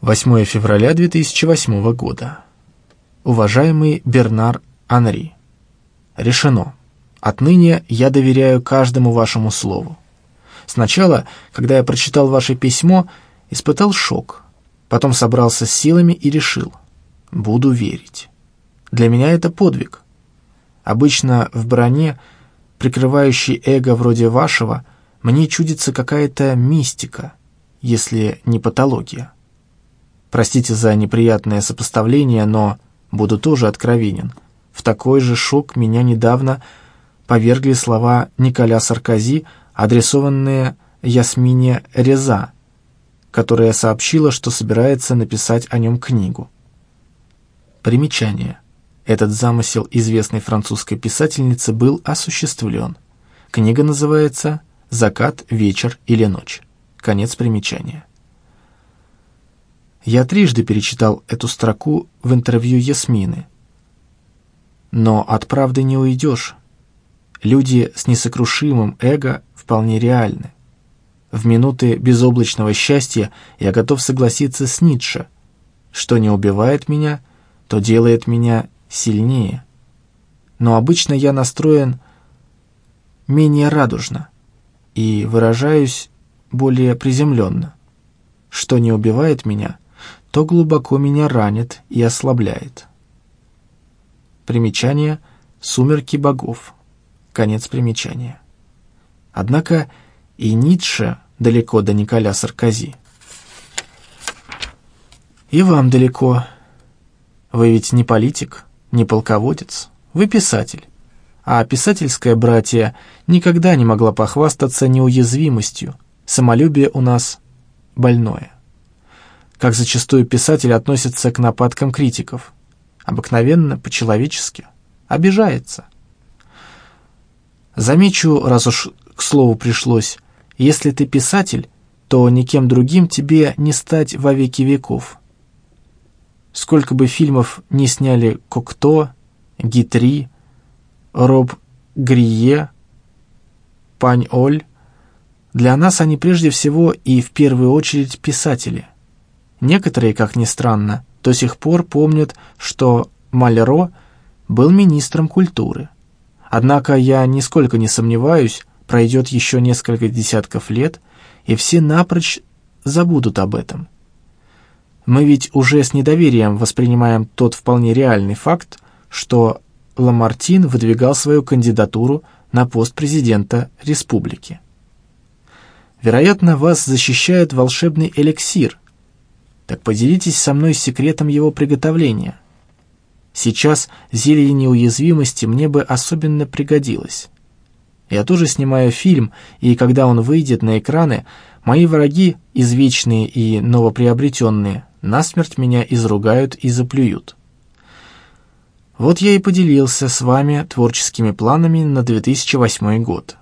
8 февраля 2008 года. Уважаемый Бернар Анри, решено. Отныне я доверяю каждому вашему слову. Сначала, когда я прочитал ваше письмо, испытал шок. Потом собрался с силами и решил. Буду верить. Для меня это подвиг. Обычно в броне, прикрывающей эго вроде вашего, мне чудится какая-то мистика, если не патология. Простите за неприятное сопоставление, но буду тоже откровенен. В такой же шок меня недавно повергли слова Николя Саркози, адресованные Ясмине Реза, которая сообщила, что собирается написать о нем книгу. Примечание. Этот замысел известной французской писательницы был осуществлен. Книга называется «Закат, вечер или ночь». Конец примечания. Я трижды перечитал эту строку в интервью Ясмины. Но от правды не уйдешь. Люди с несокрушимым эго вполне реальны. В минуты безоблачного счастья я готов согласиться с Ницше. Что не убивает меня, то делает меня сильнее. Но обычно я настроен менее радужно и выражаюсь более приземленно. Что не убивает меня — то глубоко меня ранит и ослабляет. Примечание «Сумерки богов». Конец примечания. Однако и Ницше далеко до Николя Саркози. И вам далеко. Вы ведь не политик, не полководец, вы писатель. А писательское братье никогда не могла похвастаться неуязвимостью, самолюбие у нас больное как зачастую писатель относится к нападкам критиков. Обыкновенно, по-человечески. Обижается. Замечу, раз уж к слову пришлось, если ты писатель, то никем другим тебе не стать во веки веков. Сколько бы фильмов не сняли Кокто, Гитри, Роб Грие, Пань Оль, для нас они прежде всего и в первую очередь писатели – Некоторые, как ни странно, до сих пор помнят, что Малеро был министром культуры. Однако я нисколько не сомневаюсь, пройдет еще несколько десятков лет, и все напрочь забудут об этом. Мы ведь уже с недоверием воспринимаем тот вполне реальный факт, что Ламартин выдвигал свою кандидатуру на пост президента республики. Вероятно, вас защищает волшебный эликсир, так поделитесь со мной секретом его приготовления. Сейчас зелье неуязвимости мне бы особенно пригодилось. Я тоже снимаю фильм, и когда он выйдет на экраны, мои враги, извечные и новоприобретенные, насмерть меня изругают и заплюют. Вот я и поделился с вами творческими планами на 2008 год.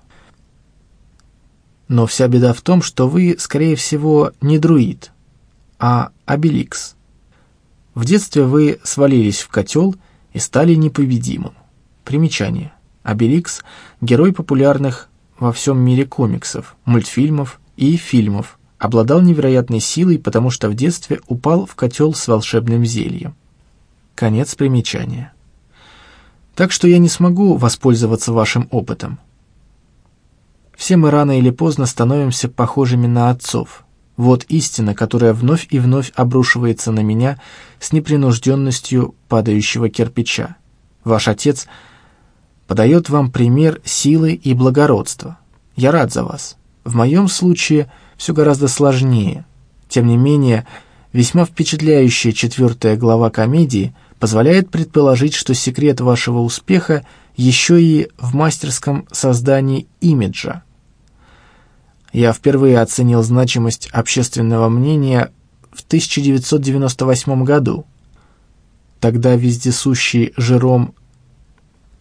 Но вся беда в том, что вы, скорее всего, не друид — а Обеликс. В детстве вы свалились в котел и стали непобедимым. Примечание. Обеликс – герой популярных во всем мире комиксов, мультфильмов и фильмов, обладал невероятной силой, потому что в детстве упал в котел с волшебным зельем. Конец примечания. Так что я не смогу воспользоваться вашим опытом. Все мы рано или поздно становимся похожими на отцов – вот истина, которая вновь и вновь обрушивается на меня с непринужденностью падающего кирпича. Ваш отец подает вам пример силы и благородства. Я рад за вас. В моем случае все гораздо сложнее. Тем не менее, весьма впечатляющая четвертая глава комедии позволяет предположить, что секрет вашего успеха еще и в мастерском создании имиджа, я впервые оценил значимость общественного мнения в 1998 году. Тогда вездесущий Жером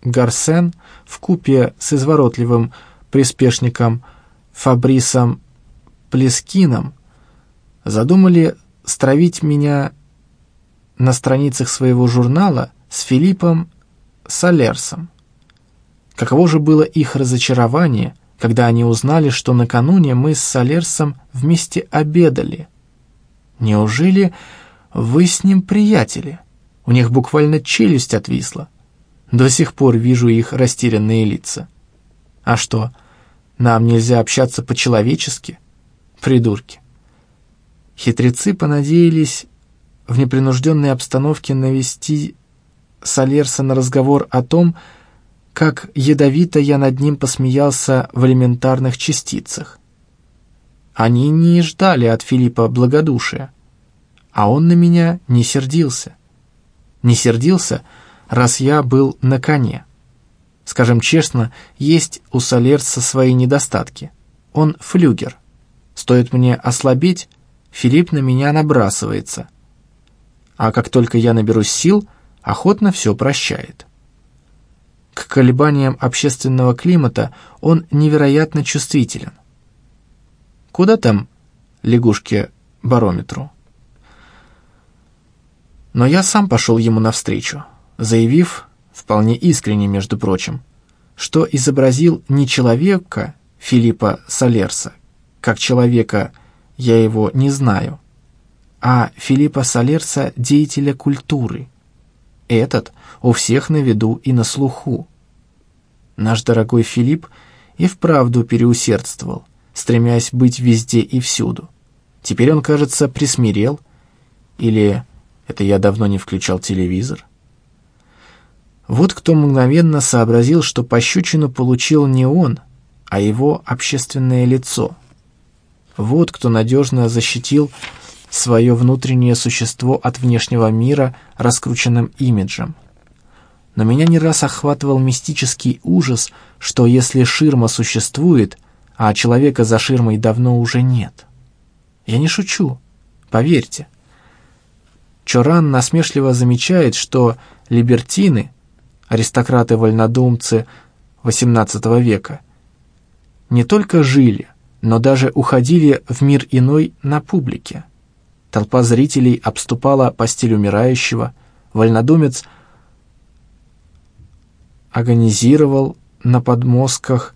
Гарсен в купе с изворотливым приспешником Фабрисом Плескином задумали стравить меня на страницах своего журнала с Филиппом Салерсом. Каково же было их разочарование – когда они узнали, что накануне мы с Солерсом вместе обедали. Неужели вы с ним приятели? У них буквально челюсть отвисла. До сих пор вижу их растерянные лица. А что, нам нельзя общаться по-человечески? Придурки. Хитрецы понадеялись в непринужденной обстановке навести Солерса на разговор о том, как ядовито я над ним посмеялся в элементарных частицах. Они не ждали от Филиппа благодушия, а он на меня не сердился. Не сердился, раз я был на коне. Скажем честно, есть у Солерса свои недостатки. Он флюгер. Стоит мне ослабеть, Филипп на меня набрасывается. А как только я наберусь сил, охотно все прощает. К колебаниям общественного климата он невероятно чувствителен. Куда там лягушке-барометру? Но я сам пошел ему навстречу, заявив, вполне искренне, между прочим, что изобразил не человека Филиппа Солерса, как человека я его не знаю, а Филиппа Солерса деятеля культуры. Этот у всех на виду и на слуху. Наш дорогой Филипп и вправду переусердствовал, стремясь быть везде и всюду. Теперь он, кажется, присмирел, или это я давно не включал телевизор. Вот кто мгновенно сообразил, что пощечину получил не он, а его общественное лицо. Вот кто надежно защитил свое внутреннее существо от внешнего мира раскрученным имиджем. Но меня не раз охватывал мистический ужас, что если ширма существует, а человека за ширмой давно уже нет. Я не шучу, поверьте. Чоран насмешливо замечает, что либертины, аристократы-вольнодумцы XVIII века, не только жили, но даже уходили в мир иной на публике. Толпа зрителей обступала постель умирающего, вольнодумец агонизировал на подмостках,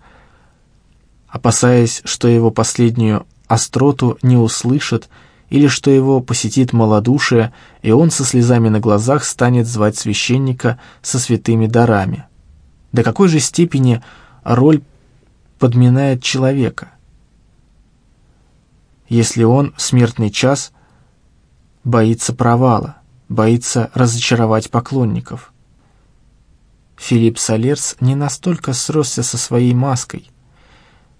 опасаясь, что его последнюю остроту не услышат или что его посетит малодушие, и он со слезами на глазах станет звать священника со святыми дарами. До какой же степени роль подминает человека? Если он в смертный час боится провала, боится разочаровать поклонников. Филипп Солерс не настолько сросся со своей маской.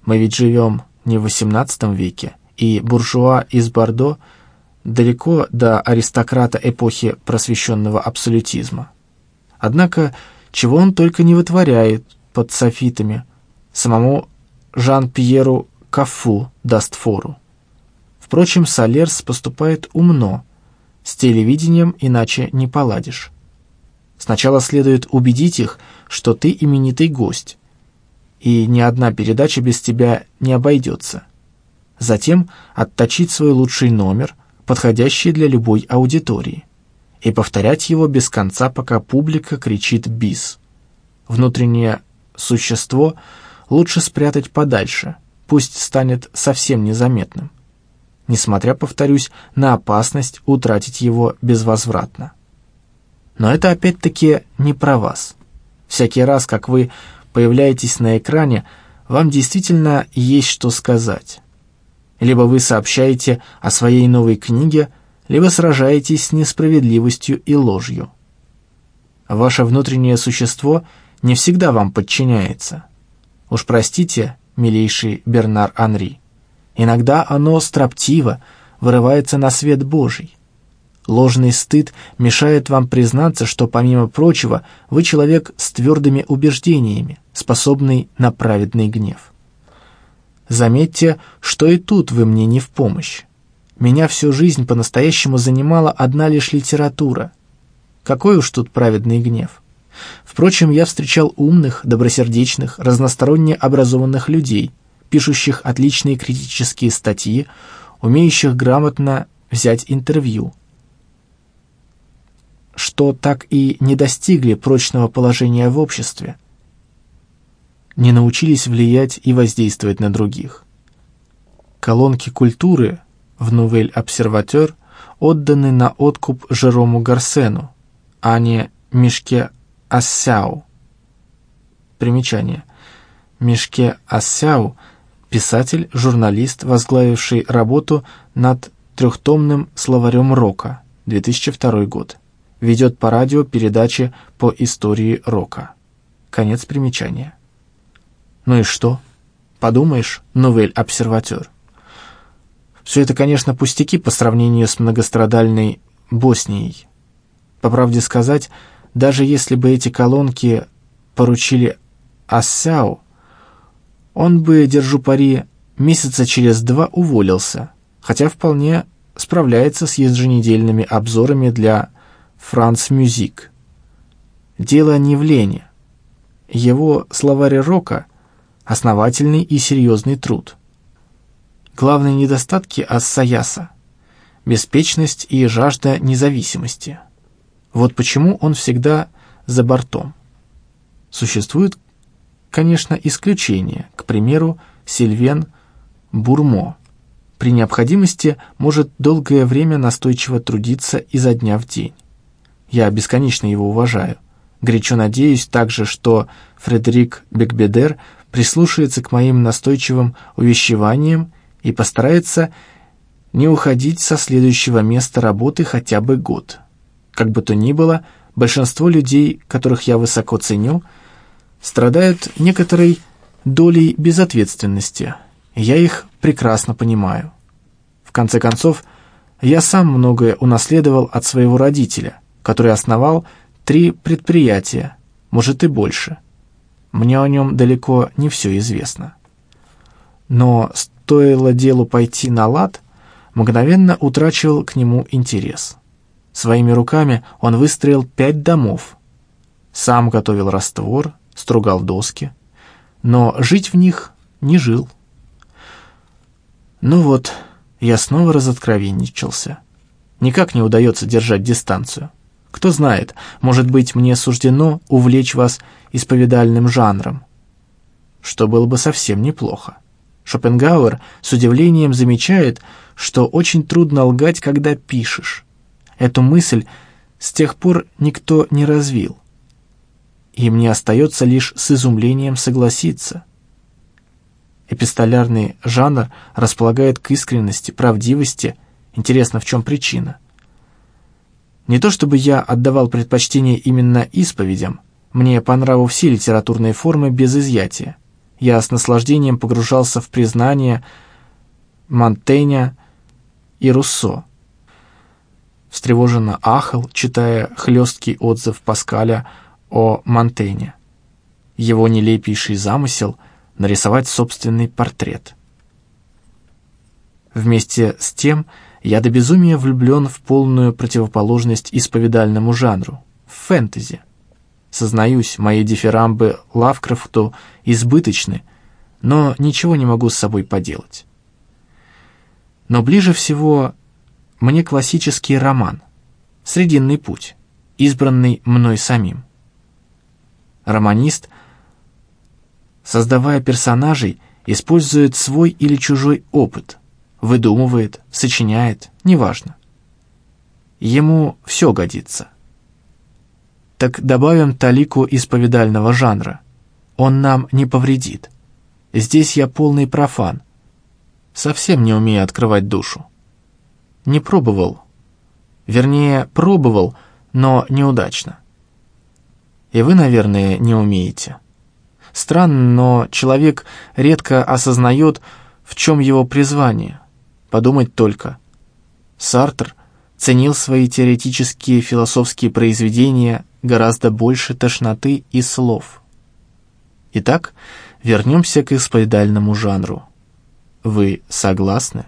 Мы ведь живем не в XVIII веке, и буржуа из Бордо далеко до аристократа эпохи просвещенного абсолютизма. Однако, чего он только не вытворяет под софитами, самому Жан-Пьеру Кафу даст фору. Впрочем, Солерс поступает умно, с телевидением иначе не поладишь. Сначала следует убедить их, что ты именитый гость, и ни одна передача без тебя не обойдется затем отточить свой лучший номер, подходящий для любой аудитории, и повторять его без конца, пока публика кричит «бис». Внутреннее существо лучше спрятать подальше, пусть станет совсем незаметным, несмотря, повторюсь, на опасность утратить его безвозвратно. Но это опять-таки не про вас. Всякий раз, как вы появляетесь на экране, вам действительно есть что сказать. Либо вы сообщаете о своей новой книге, либо сражаетесь с несправедливостью и ложью. Ваше внутреннее существо не всегда вам подчиняется. Уж простите, милейший Бернар Анри. Иногда оно строптиво, вырывается на свет Божий. Ложный стыд мешает вам признаться, что, помимо прочего, вы человек с твердыми убеждениями, способный на праведный гнев. Заметьте, что и тут вы мне не в помощь. Меня всю жизнь по-настоящему занимала одна лишь литература. Какой уж тут праведный гнев. Впрочем, я встречал умных, добросердечных, разносторонне образованных людей, пишущих отличные критические статьи, умеющих грамотно взять интервью, что так и не достигли прочного положения в обществе, не научились влиять и воздействовать на других. Колонки культуры в «Нувель Обсерватер» отданы на откуп Жерому Гарсену, а не Мишке Ассяу. Примечание. Мишке Ассяу – писатель, журналист, возглавивший работу над трехтомным словарем рока, 2002 год. Ведет по радио передачи по истории рока. Конец примечания. Ну и что? Подумаешь, новель обсерватер. Все это, конечно, пустяки по сравнению с многострадальной Боснией. По правде сказать, даже если бы эти колонки поручили Ассяу, он бы, держу пари, месяца через два уволился, хотя вполне справляется с еженедельными обзорами для «Франц Мюзик». Дело не в лени. Его словарь рока — основательный и серьезный труд. Главные недостатки Ассаяса — беспечность и жажда независимости. Вот почему он всегда за бортом. Существуют, конечно, исключения, к примеру, Сильвен Бурмо. При необходимости может долгое время настойчиво трудиться изо дня в день. Я бесконечно его уважаю. Горячо надеюсь также, что Фредерик Бекбедер прислушается к моим настойчивым увещеваниям и постарается не уходить со следующего места работы хотя бы год. Как бы то ни было, большинство людей, которых я высоко ценю, страдают некоторой долей безответственности. Я их прекрасно понимаю. В конце концов, я сам многое унаследовал от своего родителя, который основал три предприятия, может и больше. Мне о нем далеко не все известно. Но стоило делу пойти на лад, мгновенно утрачивал к нему интерес. Своими руками он выстроил пять домов. Сам готовил раствор, стругал доски, но жить в них не жил. Ну вот, я снова разоткровенничался. Никак не удается держать дистанцию. Кто знает, может быть, мне суждено увлечь вас исповедальным жанром, что было бы совсем неплохо. Шопенгауэр с удивлением замечает, что очень трудно лгать, когда пишешь. Эту мысль с тех пор никто не развил. И мне остается лишь с изумлением согласиться. Эпистолярный жанр располагает к искренности, правдивости. Интересно, в чем причина? Не то чтобы я отдавал предпочтение именно исповедям, мне по нраву все литературные формы без изъятия. Я с наслаждением погружался в признание Монтейня и Руссо встревоженно ахал, читая хлесткий отзыв Паскаля о Монтейне. Его нелепейший замысел — нарисовать собственный портрет. Вместе с тем я до безумия влюблен в полную противоположность исповедальному жанру — в фэнтези. Сознаюсь, мои дифирамбы Лавкрафту избыточны, но ничего не могу с собой поделать. Но ближе всего мне классический роман «Срединный путь», избранный мной самим. Романист, создавая персонажей, использует свой или чужой опыт, выдумывает, сочиняет, неважно. Ему все годится. Так добавим талику исповедального жанра. Он нам не повредит. Здесь я полный профан. Совсем не умею открывать душу. Не пробовал. Вернее, пробовал, но неудачно. И вы, наверное, не умеете. Странно, но человек редко осознает, в чем его призвание. Подумать только. Сартр ценил свои теоретические философские произведения гораздо больше тошноты и слов. Итак, вернемся к исповедальному жанру. Вы согласны?